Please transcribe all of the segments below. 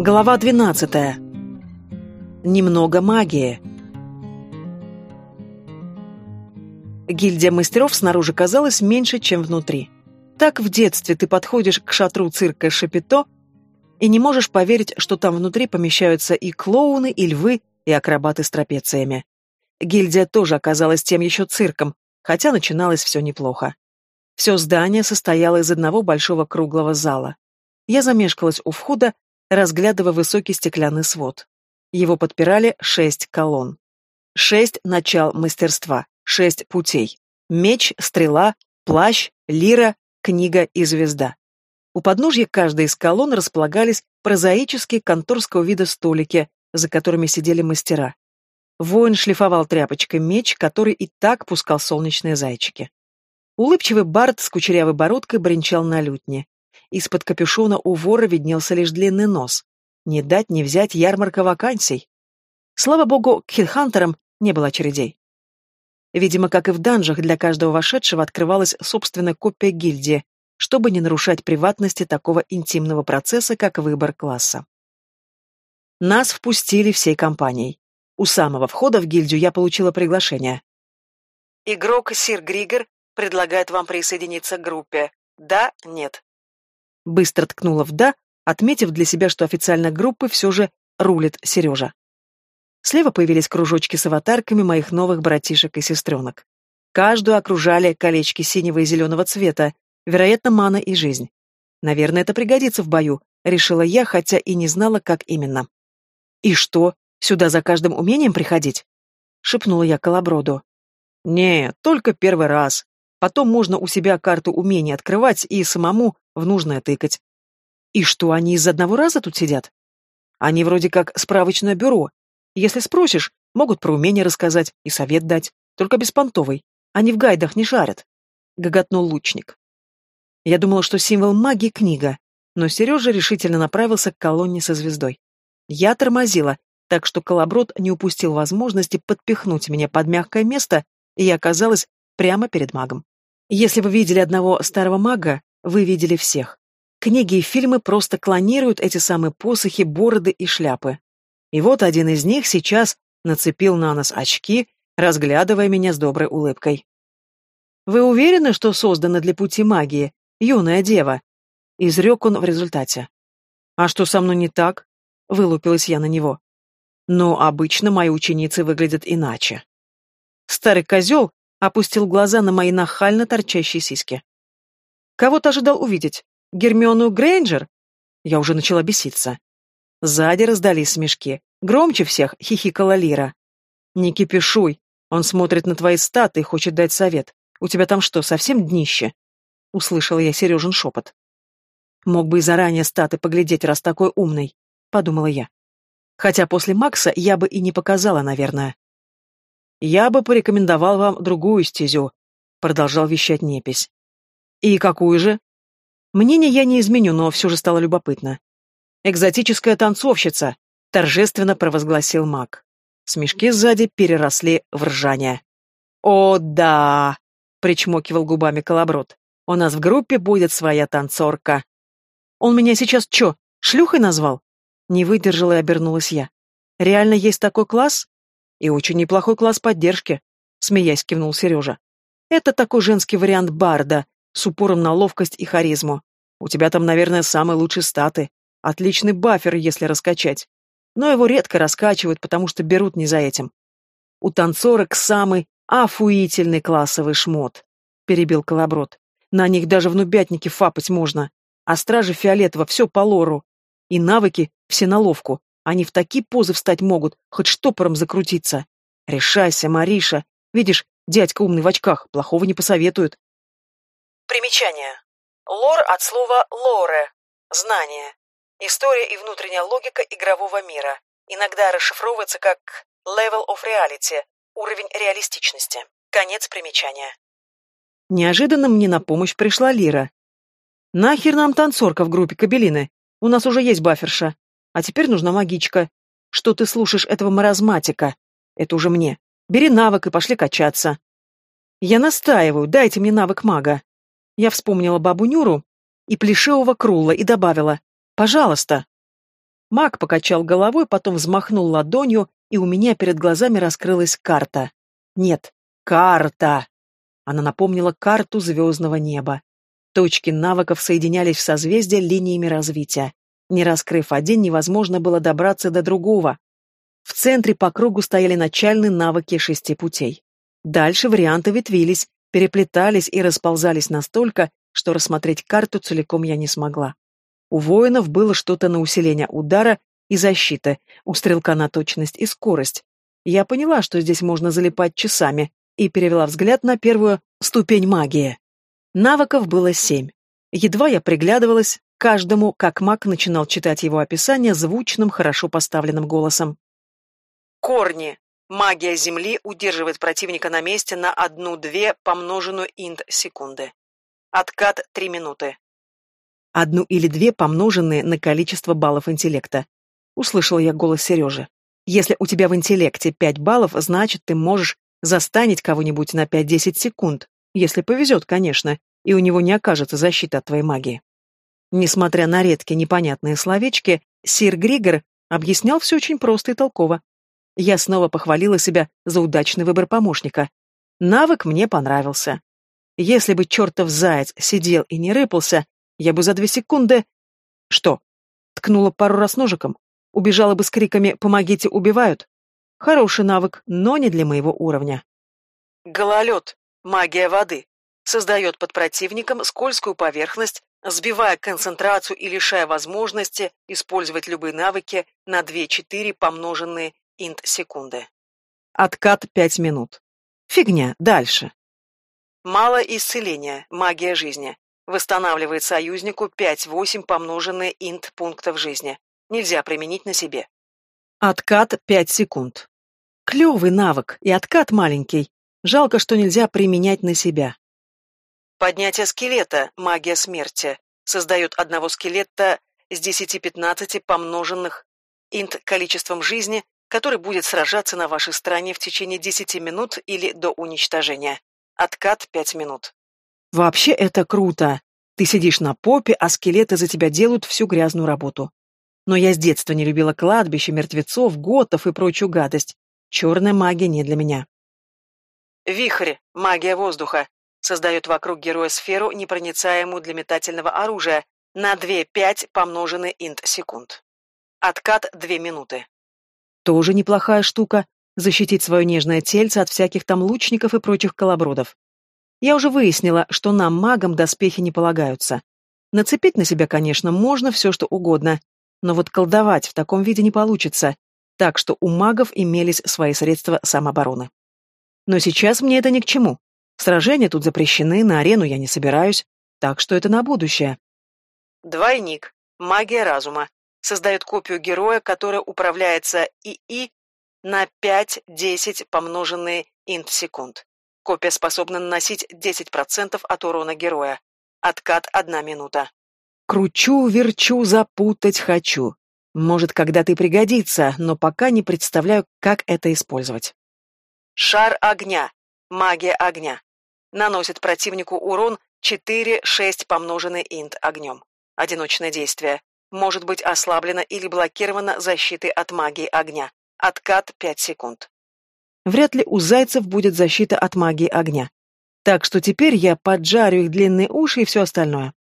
Глава 12. Немного магии. Гильдия мастеров снаружи казалась меньше, чем внутри. Так в детстве ты подходишь к шатру цирка Шапито и не можешь поверить, что там внутри помещаются и клоуны, и львы, и акробаты с трапециями. Гильдия тоже оказалась тем еще цирком, хотя начиналось все неплохо. Все здание состояло из одного большого круглого зала. Я замешкалась у входа, разглядывая высокий стеклянный свод. Его подпирали шесть колонн. Шесть начал мастерства, шесть путей. Меч, стрела, плащ, лира, книга и звезда. У подножья каждой из колонн располагались прозаические конторского вида столики, за которыми сидели мастера. Воин шлифовал тряпочкой меч, который и так пускал солнечные зайчики. Улыбчивый бард с кучерявой бородкой бренчал на лютне. Из-под капюшона у вора виднелся лишь длинный нос. Не дать не взять ярмарка вакансий. Слава богу, к хитхантерам не было очередей. Видимо, как и в данжах, для каждого вошедшего открывалась собственная копия гильдии, чтобы не нарушать приватности такого интимного процесса, как выбор класса. Нас впустили всей компанией. У самого входа в гильдию я получила приглашение. Игрок Сир Григор предлагает вам присоединиться к группе. Да, нет. Быстро ткнула в «да», отметив для себя, что официально группы все же рулит Сережа. Слева появились кружочки с аватарками моих новых братишек и сестренок. Каждую окружали колечки синего и зеленого цвета, вероятно, мана и жизнь. Наверное, это пригодится в бою, решила я, хотя и не знала, как именно. «И что, сюда за каждым умением приходить?» — шепнула я Колоброду. «Не, только первый раз. Потом можно у себя карту умений открывать и самому в нужное тыкать. И что, они из одного раза тут сидят? Они вроде как справочное бюро. Если спросишь, могут про умения рассказать и совет дать, только беспонтовый. Они в гайдах не шарят. Гоготнул лучник. Я думала, что символ магии — книга, но Сережа решительно направился к колонне со звездой. Я тормозила, так что колоброд не упустил возможности подпихнуть меня под мягкое место, и я оказалась прямо перед магом. Если вы видели одного старого мага, вы видели всех. Книги и фильмы просто клонируют эти самые посохи, бороды и шляпы. И вот один из них сейчас нацепил на нос очки, разглядывая меня с доброй улыбкой. «Вы уверены, что созданы для пути магии, юная дева?» — изрек он в результате. «А что со мной не так?» — вылупилась я на него. «Но обычно мои ученицы выглядят иначе». Старый козел опустил глаза на мои нахально торчащие сиськи. «Кого ты ожидал увидеть? Гермиону Грейнджер?» Я уже начала беситься. Сзади раздались смешки. Громче всех хихикала Лира. «Не кипишуй. Он смотрит на твои статы и хочет дать совет. У тебя там что, совсем днище?» Услышала я Сережин шепот. «Мог бы и заранее статы поглядеть, раз такой умный», — подумала я. Хотя после Макса я бы и не показала, наверное. «Я бы порекомендовал вам другую стезю», — продолжал вещать Непись. «И какую же?» Мнение я не изменю, но все же стало любопытно. «Экзотическая танцовщица», — торжественно провозгласил маг. Смешки сзади переросли в ржание. «О, да!» — причмокивал губами колоброд. «У нас в группе будет своя танцорка». «Он меня сейчас чё, шлюхой назвал?» Не выдержала и обернулась я. «Реально есть такой класс?» И очень неплохой класс поддержки, смеясь кивнул Сережа. Это такой женский вариант барда, с упором на ловкость и харизму. У тебя там, наверное, самые лучшие статы. Отличный бафер, если раскачать. Но его редко раскачивают, потому что берут не за этим. У танцорок самый афуительный классовый шмот, перебил Колоброд. На них даже в нубятнике фапать можно. А стражи фиолетово все по лору. И навыки все на ловку. Они в такие позы встать могут, хоть штопором закрутиться. Решайся, Мариша. Видишь, дядька умный в очках, плохого не посоветует. Примечание. Лор от слова «лоре» — знание. История и внутренняя логика игрового мира. Иногда расшифровывается как level of reality — уровень реалистичности. Конец примечания. Неожиданно мне на помощь пришла Лира. «Нахер нам танцорка в группе Кабелины? У нас уже есть баферша. А теперь нужна магичка. Что ты слушаешь этого маразматика? Это уже мне. Бери навык и пошли качаться. Я настаиваю, дайте мне навык мага. Я вспомнила бабу Нюру и плешивого Крула и добавила. Пожалуйста. Маг покачал головой, потом взмахнул ладонью, и у меня перед глазами раскрылась карта. Нет, карта! Она напомнила карту звездного неба. Точки навыков соединялись в созвездие линиями развития. Не раскрыв один, невозможно было добраться до другого. В центре по кругу стояли начальные навыки шести путей. Дальше варианты ветвились, переплетались и расползались настолько, что рассмотреть карту целиком я не смогла. У воинов было что-то на усиление удара и защиты, у стрелка на точность и скорость. Я поняла, что здесь можно залипать часами, и перевела взгляд на первую ступень магии. Навыков было семь. Едва я приглядывалась, каждому, как маг начинал читать его описание звучным, хорошо поставленным голосом. Корни. Магия Земли удерживает противника на месте на одну-две помноженную инт секунды. Откат три минуты. Одну или две помноженные на количество баллов интеллекта. Услышал я голос Сережи. Если у тебя в интеллекте пять баллов, значит, ты можешь застанить кого-нибудь на пять-десять секунд. Если повезет, конечно, и у него не окажется защиты от твоей магии. Несмотря на редкие непонятные словечки, сир Григор объяснял все очень просто и толково. Я снова похвалила себя за удачный выбор помощника. Навык мне понравился. Если бы чертов заяц сидел и не рыпался, я бы за две секунды... Что? Ткнула пару раз ножиком? Убежала бы с криками «Помогите, убивают!» Хороший навык, но не для моего уровня. Гололед. Магия воды. Создает под противником скользкую поверхность, сбивая концентрацию и лишая возможности использовать любые навыки на 2-4 помноженные инт секунды. Откат пять минут. Фигня, дальше. Мало исцеления, магия жизни. Восстанавливает союзнику 5-8 помноженные инт пунктов жизни. Нельзя применить на себе. Откат пять секунд. Клевый навык, и откат маленький. Жалко, что нельзя применять на себя. Поднятие скелета, магия смерти. Создает одного скелета с 10-15 помноженных инт количеством жизни который будет сражаться на вашей стороне в течение 10 минут или до уничтожения. Откат 5 минут. Вообще это круто. Ты сидишь на попе, а скелеты за тебя делают всю грязную работу. Но я с детства не любила кладбище, мертвецов, готов и прочую гадость. Черная магия не для меня. Вихрь, магия воздуха, создает вокруг героя сферу, непроницаемую для метательного оружия, на 2-5 помноженный инт секунд. Откат 2 минуты. Тоже неплохая штука — защитить свое нежное тельце от всяких там лучников и прочих колобродов. Я уже выяснила, что нам, магам, доспехи не полагаются. Нацепить на себя, конечно, можно все, что угодно, но вот колдовать в таком виде не получится, так что у магов имелись свои средства самообороны. Но сейчас мне это ни к чему. Сражения тут запрещены, на арену я не собираюсь, так что это на будущее. Двойник. Магия разума создает копию героя, которая управляется ИИ на 5-10 помноженные инт секунд. Копия способна наносить 10% от урона героя. Откат одна минута. Кручу, верчу, запутать хочу. Может, когда-то и пригодится, но пока не представляю, как это использовать. Шар огня. Магия огня. Наносит противнику урон 4-6 помноженный инт огнем. Одиночное действие может быть ослаблена или блокирована защитой от магии огня. Откат 5 секунд. Вряд ли у зайцев будет защита от магии огня. Так что теперь я поджарю их длинные уши и все остальное.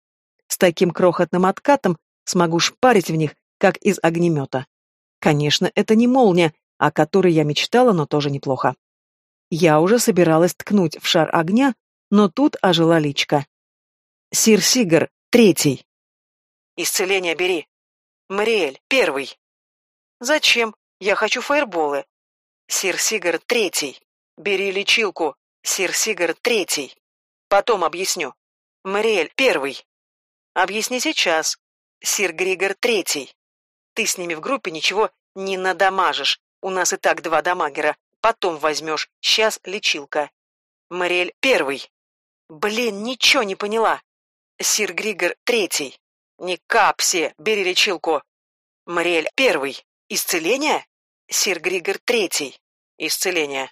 С таким крохотным откатом смогу шпарить в них, как из огнемета. Конечно, это не молния, о которой я мечтала, но тоже неплохо. Я уже собиралась ткнуть в шар огня, но тут ожила личка. Сир Сигар, третий. Исцеление бери. Мариэль, первый. Зачем? Я хочу фаерболы. Сир Сигар, третий. Бери лечилку. Сир Сигар, третий. Потом объясню. Мариэль, первый. Объясни сейчас. Сир Григор, третий. Ты с ними в группе ничего не надамажишь. У нас и так два дамагера. Потом возьмешь. Сейчас лечилка. Мариэль, первый. Блин, ничего не поняла. Сир Григор, третий. Не капси, бери лечилку. Мариэль первый. Исцеление? Сир Григор третий. Исцеление.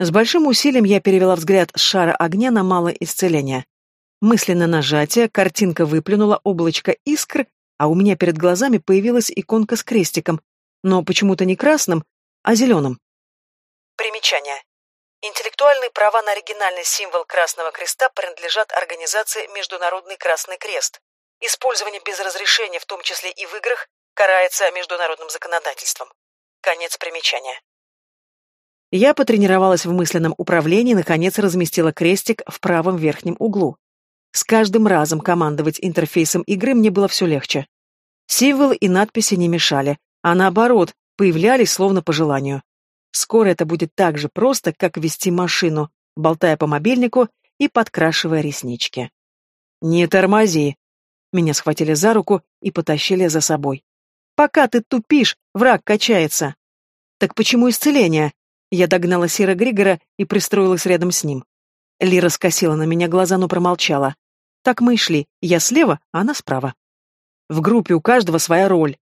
С большим усилием я перевела взгляд с шара огня на малое исцеление. Мысленно нажатие, картинка выплюнула облачко искр, а у меня перед глазами появилась иконка с крестиком, но почему-то не красным, а зеленым. Примечание. Интеллектуальные права на оригинальный символ Красного Креста принадлежат организации Международный Красный Крест. Использование без разрешения, в том числе и в играх, карается международным законодательством. Конец примечания. Я потренировалась в мысленном управлении и, наконец, разместила крестик в правом верхнем углу. С каждым разом командовать интерфейсом игры мне было все легче. Символы и надписи не мешали, а наоборот, появлялись словно по желанию. Скоро это будет так же просто, как вести машину, болтая по мобильнику и подкрашивая реснички. «Не тормози!» Меня схватили за руку и потащили за собой. «Пока ты тупишь, враг качается!» «Так почему исцеление?» Я догнала Сира Григора и пристроилась рядом с ним. Лира скосила на меня глаза, но промолчала. Так мы и шли, я слева, а она справа. В группе у каждого своя роль.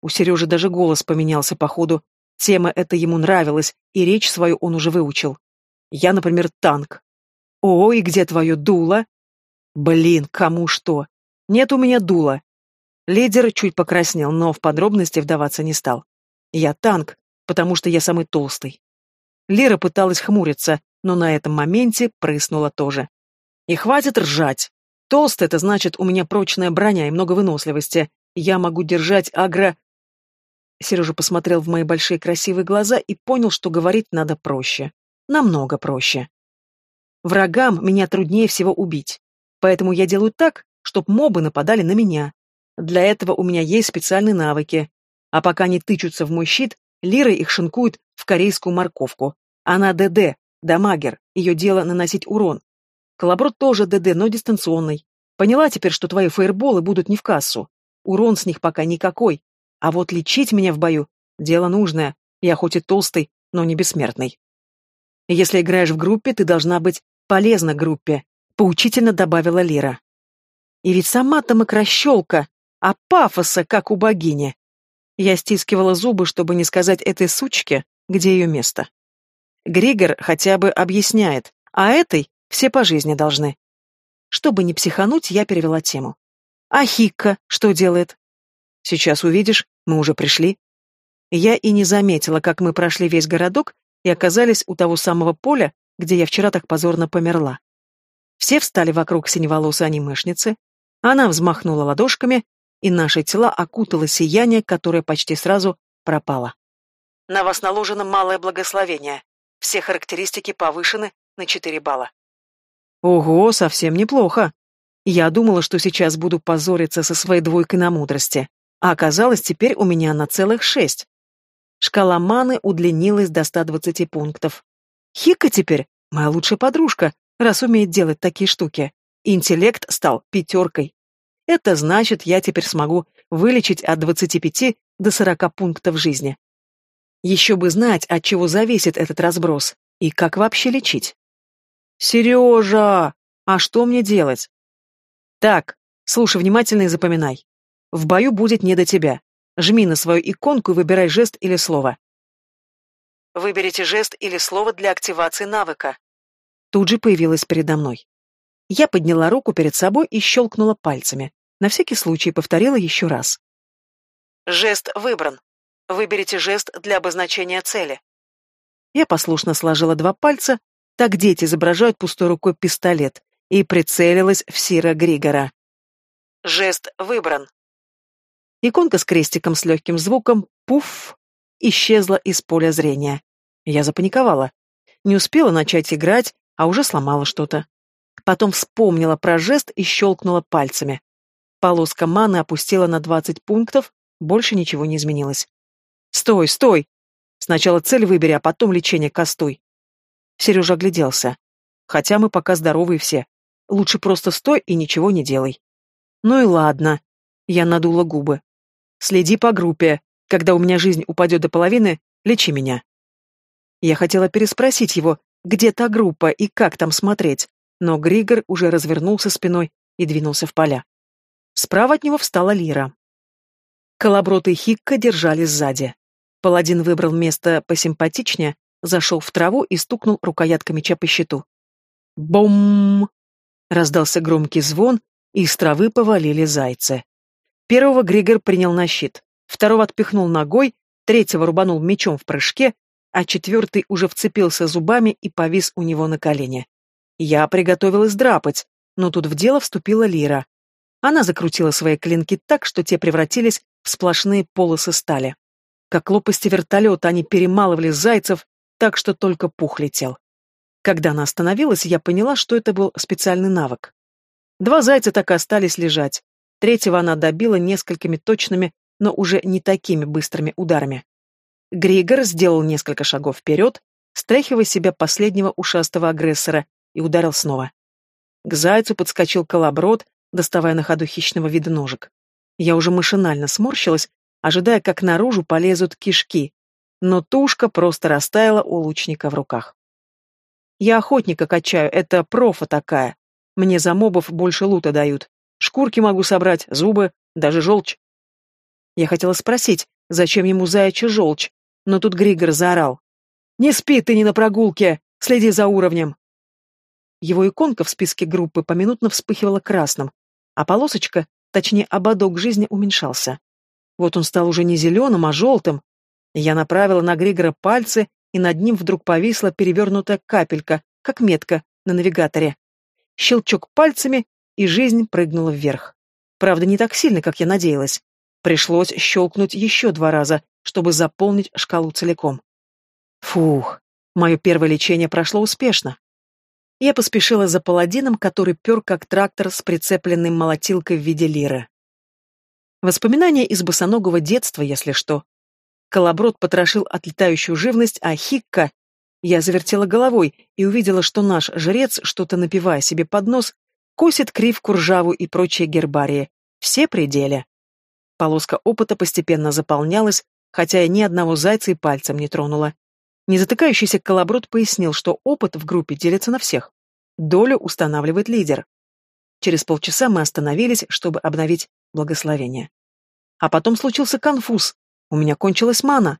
У Сережи даже голос поменялся по ходу. Тема эта ему нравилась, и речь свою он уже выучил. Я, например, танк. О, и где твое дуло? Блин, кому что? Нет у меня дула. Лидер чуть покраснел, но в подробности вдаваться не стал. Я танк, потому что я самый толстый. Лира пыталась хмуриться, но на этом моменте прыснула тоже. И хватит ржать. Толстый — это значит, у меня прочная броня и много выносливости. Я могу держать агро... Сережа посмотрел в мои большие красивые глаза и понял, что говорить надо проще. Намного проще. Врагам меня труднее всего убить. Поэтому я делаю так, чтобы мобы нападали на меня. Для этого у меня есть специальные навыки. А пока они тычутся в мой щит, Лира их шинкует в корейскую морковку. Она ДД, дамагер, ее дело наносить урон. Колоброд тоже ДД, но дистанционный. Поняла теперь, что твои фаерболы будут не в кассу. Урон с них пока никакой. А вот лечить меня в бою — дело нужное. Я хоть и толстый, но не бессмертный. Если играешь в группе, ты должна быть полезна группе, поучительно добавила Лира. И ведь сама-то мокрощелка, а пафоса, как у богини. Я стискивала зубы, чтобы не сказать этой сучке, где ее место. Григор хотя бы объясняет, а этой все по жизни должны. Чтобы не психануть, я перевела тему. А Хикка что делает? Сейчас увидишь, мы уже пришли. Я и не заметила, как мы прошли весь городок и оказались у того самого поля, где я вчера так позорно померла. Все встали вокруг синеволосой анимешницы, она взмахнула ладошками, и наши тела окутало сияние, которое почти сразу пропало. На вас наложено малое благословение. Все характеристики повышены на 4 балла. Ого, совсем неплохо. Я думала, что сейчас буду позориться со своей двойкой на мудрости, а оказалось, теперь у меня на целых шесть. Шкала маны удлинилась до 120 пунктов. Хика теперь моя лучшая подружка, раз умеет делать такие штуки. Интеллект стал пятеркой. Это значит, я теперь смогу вылечить от 25 до 40 пунктов жизни. Еще бы знать, от чего зависит этот разброс и как вообще лечить. Сережа, а что мне делать? Так, слушай внимательно и запоминай. В бою будет не до тебя. Жми на свою иконку и выбирай жест или слово. Выберите жест или слово для активации навыка. Тут же появилась передо мной. Я подняла руку перед собой и щелкнула пальцами. На всякий случай повторила еще раз. Жест выбран. Выберите жест для обозначения цели. Я послушно сложила два пальца, так дети изображают пустой рукой пистолет, и прицелилась в Сира Григора. Жест выбран. Иконка с крестиком с легким звуком «пуф» исчезла из поля зрения. Я запаниковала. Не успела начать играть, а уже сломала что-то. Потом вспомнила про жест и щелкнула пальцами. Полоска маны опустила на 20 пунктов, больше ничего не изменилось. Стой, стой! Сначала цель выбери, а потом лечение костой. Сережа огляделся. Хотя мы пока здоровые все. Лучше просто стой и ничего не делай. Ну и ладно. Я надула губы. Следи по группе. Когда у меня жизнь упадет до половины, лечи меня. Я хотела переспросить его, где та группа и как там смотреть, но Григор уже развернулся спиной и двинулся в поля. Справа от него встала Лира. Колоброд и Хикка держались сзади. Паладин выбрал место посимпатичнее, зашел в траву и стукнул рукояткой меча по щиту. Бом! Раздался громкий звон, и из травы повалили зайцы. Первого Григор принял на щит, второго отпихнул ногой, третьего рубанул мечом в прыжке, а четвертый уже вцепился зубами и повис у него на колене. Я приготовилась драпать, но тут в дело вступила Лира. Она закрутила свои клинки так, что те превратились в сплошные полосы стали. Как лопасти вертолета они перемалывали зайцев, так что только пух летел. Когда она остановилась, я поняла, что это был специальный навык. Два зайца так и остались лежать. Третьего она добила несколькими точными, но уже не такими быстрыми ударами. Григор сделал несколько шагов вперед, стряхивая себя последнего ушастого агрессора, и ударил снова. К зайцу подскочил колоброд, доставая на ходу хищного вида ножик. Я уже машинально сморщилась, ожидая, как наружу полезут кишки, но тушка просто растаяла у лучника в руках. Я охотника качаю, это профа такая. Мне за мобов больше лута дают. Шкурки могу собрать, зубы, даже желчь. Я хотела спросить, зачем ему заячья желчь, но тут Григор заорал. «Не спи ты не на прогулке! Следи за уровнем!» Его иконка в списке группы поминутно вспыхивала красным, а полосочка, точнее ободок жизни, уменьшался. Вот он стал уже не зеленым, а желтым. Я направила на Григора пальцы, и над ним вдруг повисла перевернутая капелька, как метка на навигаторе. Щелчок пальцами, и жизнь прыгнула вверх. Правда, не так сильно, как я надеялась. Пришлось щелкнуть еще два раза, чтобы заполнить шкалу целиком. Фух, мое первое лечение прошло успешно. Я поспешила за паладином, который пер как трактор с прицепленной молотилкой в виде лиры. Воспоминания из босоногого детства, если что. Колоброд потрошил отлетающую живность, а Хикка... Я завертела головой и увидела, что наш жрец, что-то напивая себе под нос, косит кривку ржаву и прочие гербарии. Все пределе. Полоска опыта постепенно заполнялась, хотя я ни одного зайца и пальцем не тронула. Незатыкающийся колоброд пояснил, что опыт в группе делится на всех. Долю устанавливает лидер. Через полчаса мы остановились, чтобы обновить благословение. А потом случился конфуз. У меня кончилась мана.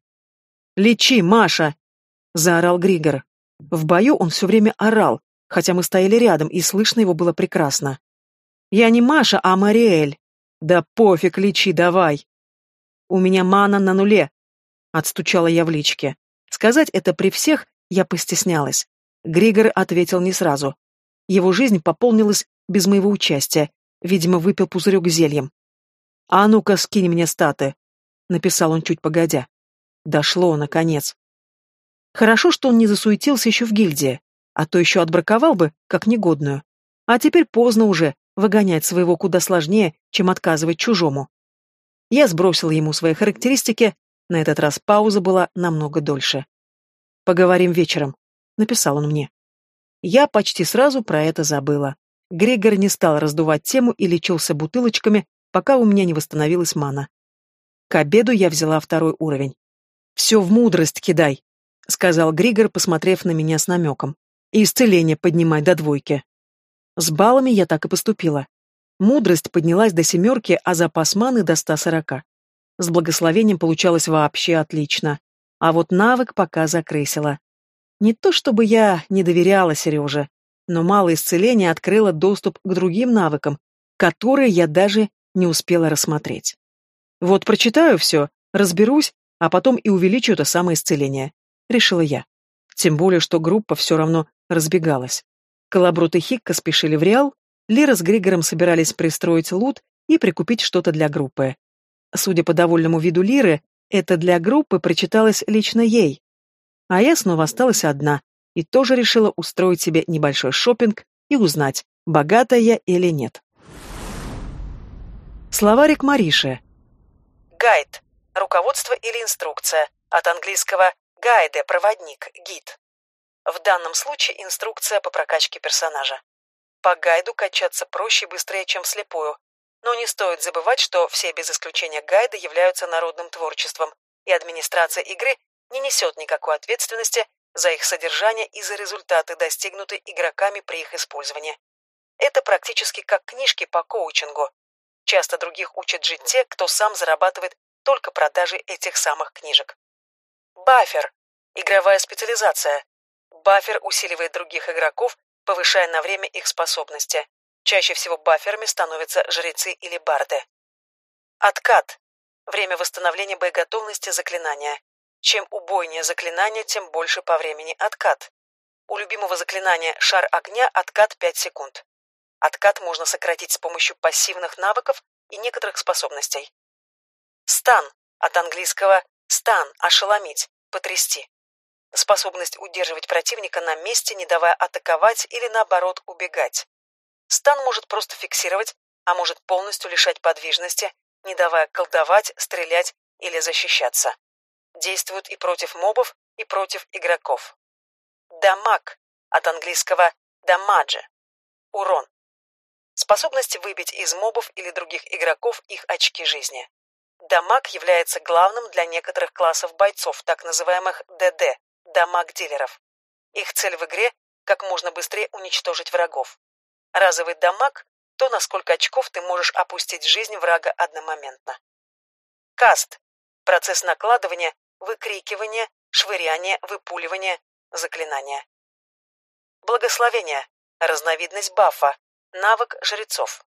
«Лечи, Маша!» — заорал Григор. В бою он все время орал, хотя мы стояли рядом, и слышно его было прекрасно. «Я не Маша, а Мариэль!» «Да пофиг, лечи, давай!» «У меня мана на нуле!» — отстучала я в личке. Сказать это при всех я постеснялась. Григор ответил не сразу. Его жизнь пополнилась без моего участия. Видимо, выпил пузырек зельем. «А ну-ка, скинь мне статы», — написал он чуть погодя. Дошло, наконец. Хорошо, что он не засуетился еще в гильдии, а то еще отбраковал бы, как негодную. А теперь поздно уже, выгонять своего куда сложнее, чем отказывать чужому. Я сбросила ему свои характеристики, на этот раз пауза была намного дольше. «Поговорим вечером», — написал он мне. Я почти сразу про это забыла. Грегор не стал раздувать тему и лечился бутылочками, пока у меня не восстановилась мана. К обеду я взяла второй уровень. «Все в мудрость кидай», — сказал Григор, посмотрев на меня с намеком. «И исцеление поднимай до двойки». С баллами я так и поступила. Мудрость поднялась до семерки, а запас маны до ста сорока. С благословением получалось вообще отлично. А вот навык пока закрысила. Не то чтобы я не доверяла Сереже, но малое исцеление открыло доступ к другим навыкам, которые я даже не успела рассмотреть. Вот прочитаю все, разберусь, а потом и увеличу это самое исцеление, решила я. Тем более, что группа все равно разбегалась. Колобрут и Хикка спешили в Реал, Лера с Григором собирались пристроить лут и прикупить что-то для группы. Судя по довольному виду Лиры, это для группы прочиталось лично ей. А я снова осталась одна и тоже решила устроить себе небольшой шопинг и узнать, богатая я или нет. Словарик Мариши. Гайд. Руководство или инструкция. От английского «гайде» – проводник, гид. В данном случае инструкция по прокачке персонажа. По гайду качаться проще и быстрее, чем вслепую, но не стоит забывать, что все без исключения гайды являются народным творчеством, и администрация игры не несет никакой ответственности за их содержание и за результаты, достигнутые игроками при их использовании. Это практически как книжки по коучингу. Часто других учат жить те, кто сам зарабатывает только продажей этих самых книжек. Баффер. Игровая специализация. Баффер усиливает других игроков, повышая на время их способности. Чаще всего баферами становятся жрецы или барды. Откат. Время восстановления боеготовности заклинания. Чем убойнее заклинание, тем больше по времени откат. У любимого заклинания «Шар огня» откат 5 секунд. Откат можно сократить с помощью пассивных навыков и некоторых способностей. Стан. От английского «стан» – ошеломить, потрясти. Способность удерживать противника на месте, не давая атаковать или, наоборот, убегать. Стан может просто фиксировать, а может полностью лишать подвижности, не давая колдовать, стрелять или защищаться. Действует и против мобов, и против игроков. Дамаг от английского дамаджи – урон. Способность выбить из мобов или других игроков их очки жизни. Дамаг является главным для некоторых классов бойцов, так называемых ДД – дамаг-дилеров. Их цель в игре – как можно быстрее уничтожить врагов. Разовый дамаг – то, насколько очков ты можешь опустить жизнь врага одномоментно. Каст – процесс накладывания, выкрикивания, швыряния, выпуливания, заклинания. Благословение – разновидность бафа, навык жрецов.